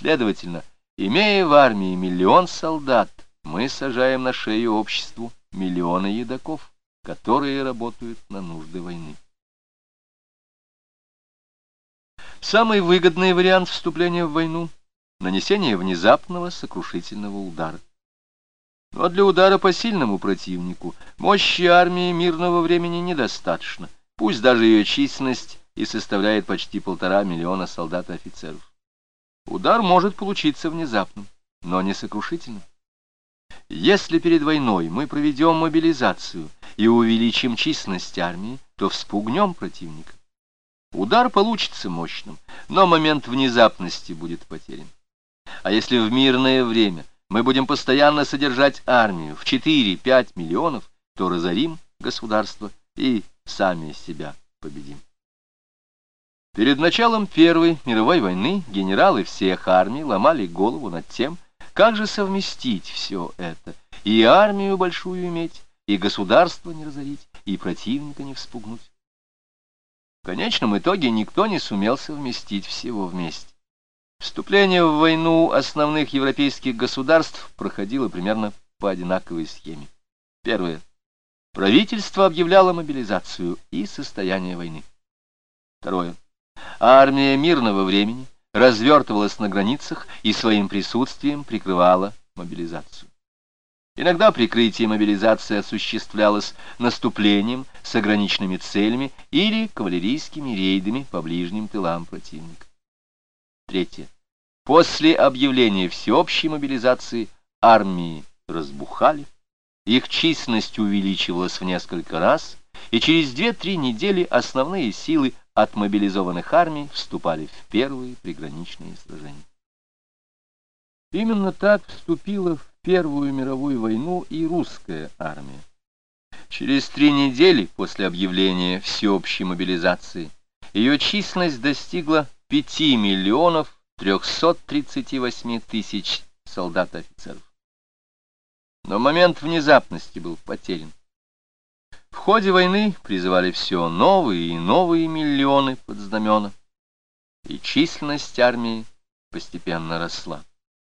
Следовательно, имея в армии миллион солдат, мы сажаем на шею обществу миллионы едоков, которые работают на нужды войны. Самый выгодный вариант вступления в войну — нанесение внезапного сокрушительного удара. Но для удара по сильному противнику мощи армии мирного времени недостаточно, пусть даже ее численность и составляет почти полтора миллиона солдат и офицеров. Удар может получиться внезапным, но не сокрушительным. Если перед войной мы проведем мобилизацию и увеличим численность армии, то вспугнем противника. Удар получится мощным, но момент внезапности будет потерян. А если в мирное время мы будем постоянно содержать армию в 4-5 миллионов, то разорим государство и сами себя победим. Перед началом Первой мировой войны генералы всех армий ломали голову над тем, как же совместить все это, и армию большую иметь, и государство не разорить, и противника не вспугнуть. В конечном итоге никто не сумел совместить всего вместе. Вступление в войну основных европейских государств проходило примерно по одинаковой схеме. Первое. Правительство объявляло мобилизацию и состояние войны. Второе. Армия мирного времени развертывалась на границах и своим присутствием прикрывала мобилизацию. Иногда прикрытие мобилизации осуществлялось наступлением с ограниченными целями или кавалерийскими рейдами по ближним тылам противника. Третье. После объявления всеобщей мобилизации армии разбухали, их численность увеличивалась в несколько раз, и через 2-3 недели основные силы от мобилизованных армий вступали в первые приграничные сражения. Именно так вступила в Первую мировую войну и русская армия. Через три недели после объявления всеобщей мобилизации ее численность достигла 5 миллионов 338 тысяч солдат и офицеров. Но момент внезапности был потерян. В ходе войны призывали все новые и новые миллионы под знамена, и численность армии постепенно росла.